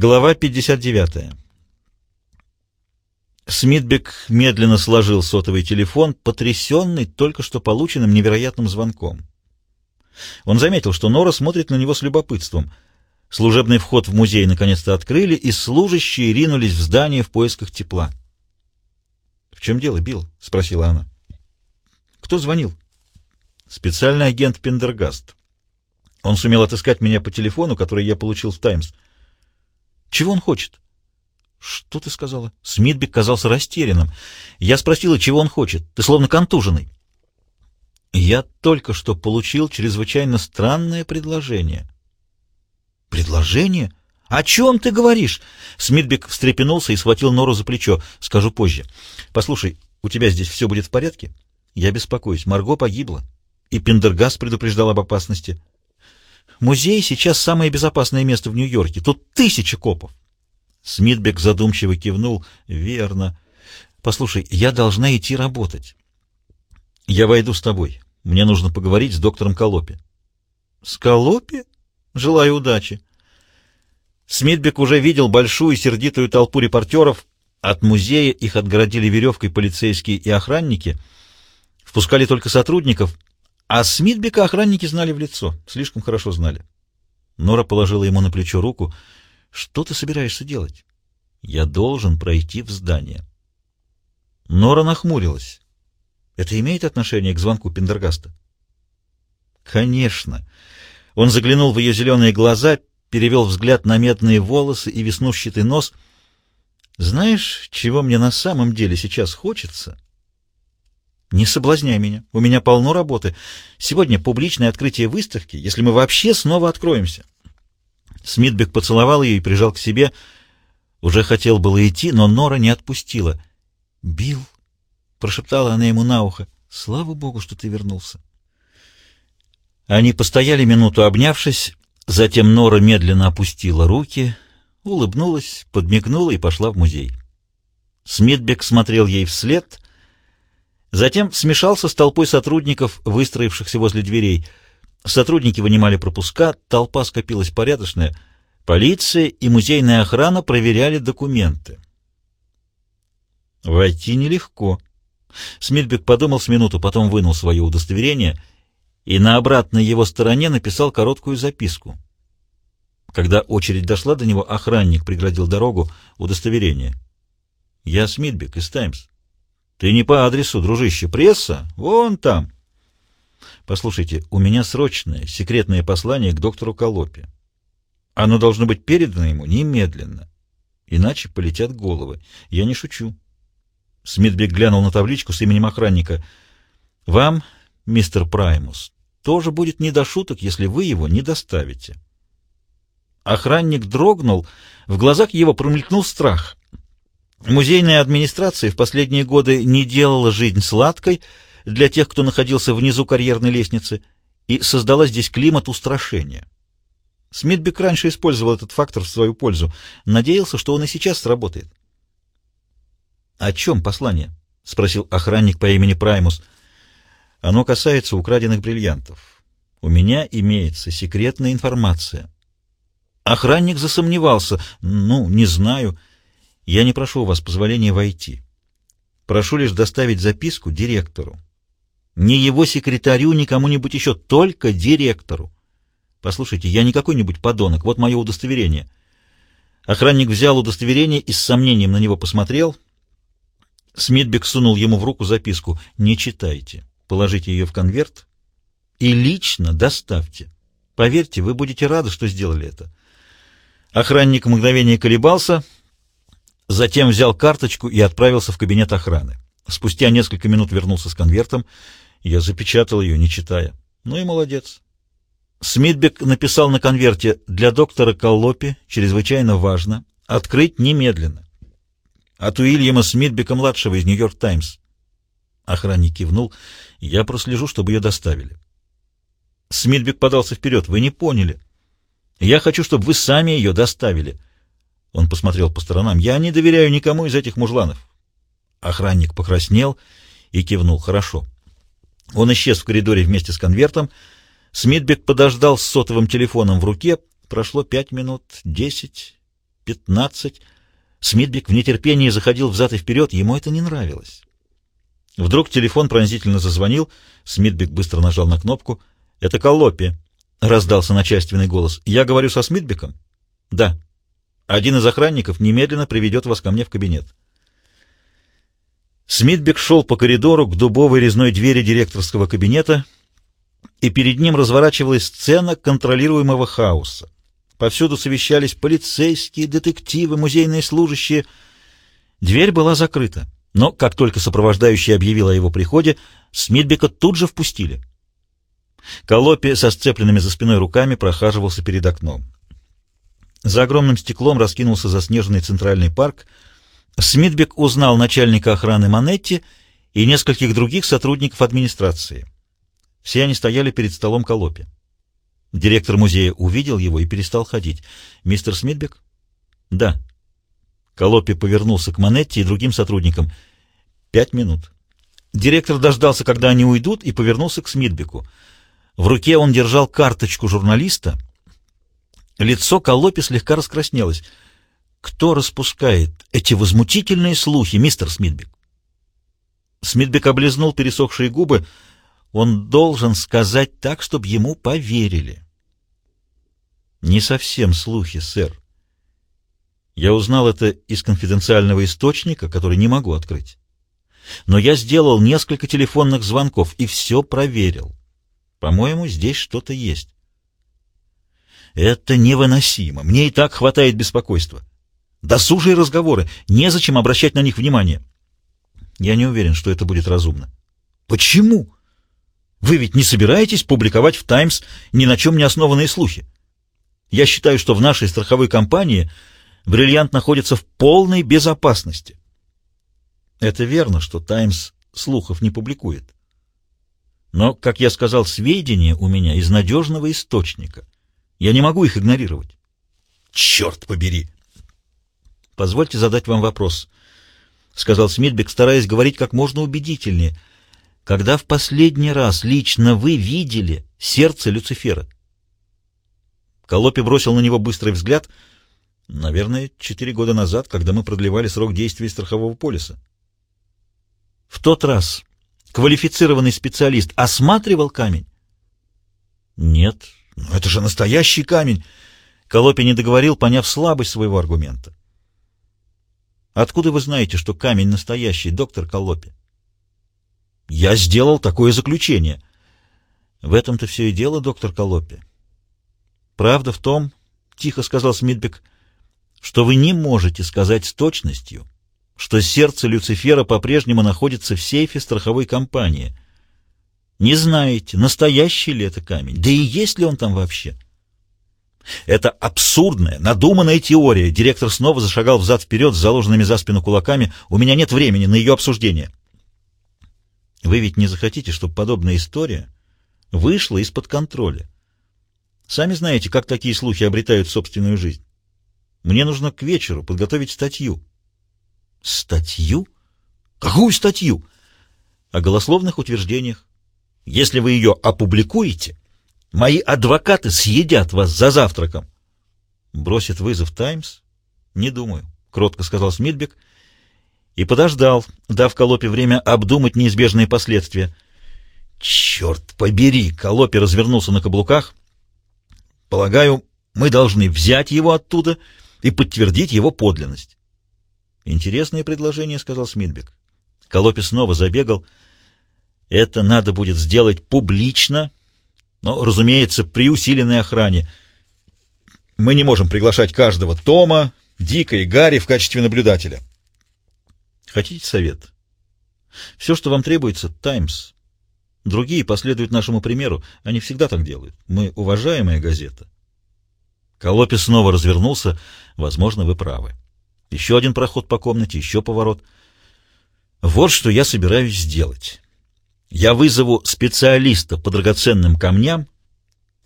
Глава 59. Смитбек медленно сложил сотовый телефон, потрясенный только что полученным невероятным звонком. Он заметил, что Нора смотрит на него с любопытством. Служебный вход в музей наконец-то открыли, и служащие ринулись в здание в поисках тепла. — В чем дело, Билл? — спросила она. — Кто звонил? — Специальный агент Пендергаст. Он сумел отыскать меня по телефону, который я получил в «Таймс». Чего он хочет? Что ты сказала? Смитбек казался растерянным. Я спросила, чего он хочет. Ты словно контуженный. Я только что получил чрезвычайно странное предложение. Предложение? О чем ты говоришь? Смитбек встрепенулся и схватил Нору за плечо. Скажу позже. Послушай, у тебя здесь все будет в порядке? Я беспокоюсь. Марго погибла. И Пендергаст предупреждал об опасности. Музей сейчас самое безопасное место в Нью-Йорке. Тут тысячи копов. Смитбек задумчиво кивнул. Верно. Послушай, я должна идти работать. Я войду с тобой. Мне нужно поговорить с доктором Колопи. С Колопи? Желаю удачи. Смитбек уже видел большую сердитую толпу репортеров. От музея их отгородили веревкой полицейские и охранники. Впускали только сотрудников, а Смитбека охранники знали в лицо, слишком хорошо знали. Нора положила ему на плечо руку. «Что ты собираешься делать?» «Я должен пройти в здание». Нора нахмурилась. «Это имеет отношение к звонку Пендергаста?» «Конечно». Он заглянул в ее зеленые глаза, перевел взгляд на медные волосы и веснушчатый нос. «Знаешь, чего мне на самом деле сейчас хочется?» Не соблазняй меня. У меня полно работы. Сегодня публичное открытие выставки, если мы вообще снова откроемся. Смитбек поцеловал ее и прижал к себе. Уже хотел было идти, но Нора не отпустила. «Билл», — прошептала она ему на ухо, — «слава богу, что ты вернулся». Они постояли минуту, обнявшись, затем Нора медленно опустила руки, улыбнулась, подмигнула и пошла в музей. Смитбек смотрел ей вслед — Затем смешался с толпой сотрудников, выстроившихся возле дверей. Сотрудники вынимали пропуска, толпа скопилась порядочная. Полиция и музейная охрана проверяли документы. Войти нелегко. Смитбек подумал с минуту, потом вынул свое удостоверение и на обратной его стороне написал короткую записку. Когда очередь дошла до него, охранник преградил дорогу удостоверение. «Я Смитбек из «Таймс». Ты не по адресу, дружище. Пресса? Вон там. Послушайте, у меня срочное, секретное послание к доктору Колопе. Оно должно быть передано ему немедленно. Иначе полетят головы. Я не шучу. Смитбек глянул на табличку с именем охранника. Вам, мистер Праймус, тоже будет не до шуток, если вы его не доставите. Охранник дрогнул, в глазах его промелькнул страх. Музейная администрация в последние годы не делала жизнь сладкой для тех, кто находился внизу карьерной лестницы, и создала здесь климат устрашения. Смитбек раньше использовал этот фактор в свою пользу. Надеялся, что он и сейчас сработает. — О чем послание? — спросил охранник по имени Праймус. — Оно касается украденных бриллиантов. У меня имеется секретная информация. Охранник засомневался. — Ну, не знаю. — я не прошу у вас позволения войти. Прошу лишь доставить записку директору. Не его секретарю, ни кому-нибудь еще, только директору. Послушайте, я не какой-нибудь подонок, вот мое удостоверение. Охранник взял удостоверение и с сомнением на него посмотрел. Смитбек сунул ему в руку записку. «Не читайте, положите ее в конверт и лично доставьте. Поверьте, вы будете рады, что сделали это». Охранник мгновение колебался — Затем взял карточку и отправился в кабинет охраны. Спустя несколько минут вернулся с конвертом. Я запечатал ее, не читая. Ну и молодец. Смитбек написал на конверте «Для доктора Коллопи чрезвычайно важно открыть немедленно». От Уильяма Смитбека-младшего из «Нью-Йорк Таймс». Охранник кивнул. «Я прослежу, чтобы ее доставили». Смитбек подался вперед. «Вы не поняли. Я хочу, чтобы вы сами ее доставили». Он посмотрел по сторонам. «Я не доверяю никому из этих мужланов». Охранник покраснел и кивнул. «Хорошо». Он исчез в коридоре вместе с конвертом. Смитбек подождал с сотовым телефоном в руке. Прошло пять минут, десять, пятнадцать. Смитбек в нетерпении заходил взад и вперед, ему это не нравилось. Вдруг телефон пронзительно зазвонил, Смитбек быстро нажал на кнопку. «Это Коллопи», — раздался начальственный голос. «Я говорю со Смитбеком?» «Да». «Один из охранников немедленно приведет вас ко мне в кабинет». Смитбек шел по коридору к дубовой резной двери директорского кабинета, и перед ним разворачивалась сцена контролируемого хаоса. Повсюду совещались полицейские, детективы, музейные служащие. Дверь была закрыта, но как только сопровождающий объявил о его приходе, Смитбека тут же впустили. Колопи со сцепленными за спиной руками прохаживался перед окном. За огромным стеклом раскинулся заснеженный центральный парк. Смитбек узнал начальника охраны Манетти и нескольких других сотрудников администрации. Все они стояли перед столом Колопи. Директор музея увидел его и перестал ходить. «Мистер Смитбек?» «Да». Колопи повернулся к Манетти и другим сотрудникам. «Пять минут». Директор дождался, когда они уйдут, и повернулся к Смитбеку. В руке он держал карточку журналиста. Лицо Колопи слегка раскраснелось. «Кто распускает эти возмутительные слухи, мистер Смитбек?» Смитбек облизнул пересохшие губы, — он должен сказать так, чтобы ему поверили. Не совсем слухи, сэр. Я узнал это из конфиденциального источника, который не могу открыть. Но я сделал несколько телефонных звонков и все проверил. По-моему, здесь что-то есть. Это невыносимо. Мне и так хватает беспокойства. Досужие разговоры. Незачем обращать на них внимание. Я не уверен, что это будет разумно. Почему? Вы ведь не собираетесь публиковать в «Таймс» ни на чем не основанные слухи? Я считаю, что в нашей страховой компании бриллиант находится в полной безопасности. Это верно, что «Таймс» слухов не публикует. Но, как я сказал, сведения у меня из надежного источника. Я не могу их игнорировать. Черт побери! Позвольте задать вам вопрос, — сказал Смитбек, стараясь говорить как можно убедительнее — когда в последний раз лично вы видели сердце Люцифера? Колопи бросил на него быстрый взгляд. Наверное, четыре года назад, когда мы продлевали срок действия страхового полиса. В тот раз квалифицированный специалист осматривал камень? Нет, но это же настоящий камень. Колопи не договорил, поняв слабость своего аргумента. Откуда вы знаете, что камень настоящий, доктор Колопи? Я сделал такое заключение. В этом-то все и дело, доктор Колопи. Правда в том, — тихо сказал Смитбек, — что вы не можете сказать с точностью, что сердце Люцифера по-прежнему находится в сейфе страховой компании. Не знаете, настоящий ли это камень, да и есть ли он там вообще. Это абсурдная, надуманная теория. Директор снова зашагал взад-вперед с заложенными за спину кулаками. У меня нет времени на ее обсуждение. Вы ведь не захотите, чтобы подобная история вышла из-под контроля. Сами знаете, как такие слухи обретают собственную жизнь. Мне нужно к вечеру подготовить статью. Статью? Какую статью? О голословных утверждениях. Если вы ее опубликуете, мои адвокаты съедят вас за завтраком. Бросит вызов «Таймс»? Не думаю, — кротко сказал Смитбек, — и подождал, дав Колопе время обдумать неизбежные последствия. «Черт побери!» — Колопе развернулся на каблуках. «Полагаю, мы должны взять его оттуда и подтвердить его подлинность». «Интересное предложение», — сказал Смитбек. Колопе снова забегал. «Это надо будет сделать публично, но, разумеется, при усиленной охране. Мы не можем приглашать каждого Тома, Дика и Гарри в качестве наблюдателя». Хотите совет? Все, что вам требуется, «Таймс». Другие последуют нашему примеру. Они всегда так делают. Мы уважаемая газета. Колопи снова развернулся. Возможно, вы правы. Еще один проход по комнате, еще поворот. Вот что я собираюсь сделать. Я вызову специалиста по драгоценным камням,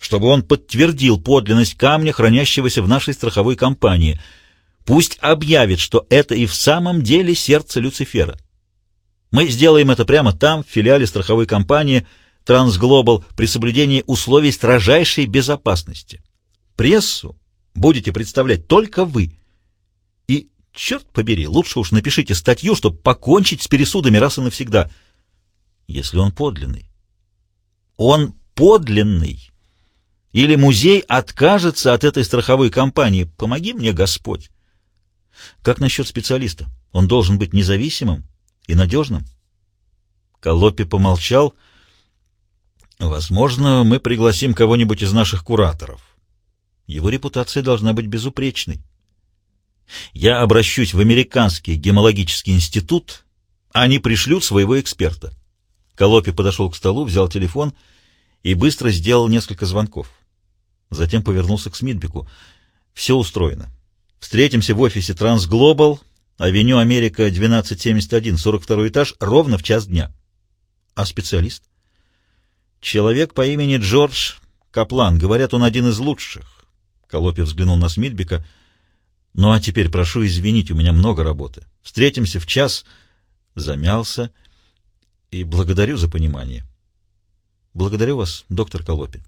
чтобы он подтвердил подлинность камня, хранящегося в нашей страховой компании — Пусть объявит, что это и в самом деле сердце Люцифера. Мы сделаем это прямо там, в филиале страховой компании Трансглобал, при соблюдении условий строжайшей безопасности. Прессу будете представлять только вы. Черт побери, лучше уж напишите статью, чтобы покончить с пересудами раз и навсегда. Если он подлинный. Он подлинный. Или музей откажется от этой страховой компании. Помоги мне, Господь. Как насчет специалиста? Он должен быть независимым и надежным. Колопи помолчал. Возможно, мы пригласим кого-нибудь из наших кураторов. Его репутация должна быть безупречной. Я обращусь в Американский гемологический институт, они пришлют своего эксперта. Колопи подошел к столу, взял телефон и быстро сделал несколько звонков. Затем повернулся к Смитбеку. «Все устроено. Встретимся в офисе Трансглобал, авеню Америка, 1271, 42 этаж, ровно в час дня». «А специалист?» «Человек по имени Джордж Каплан. Говорят, он один из лучших». Колопи взглянул на Смитбека. «Ну а теперь прошу извинить, у меня много работы. Встретимся в час». Замялся и благодарю за понимание. Благодарю вас, доктор Колопи.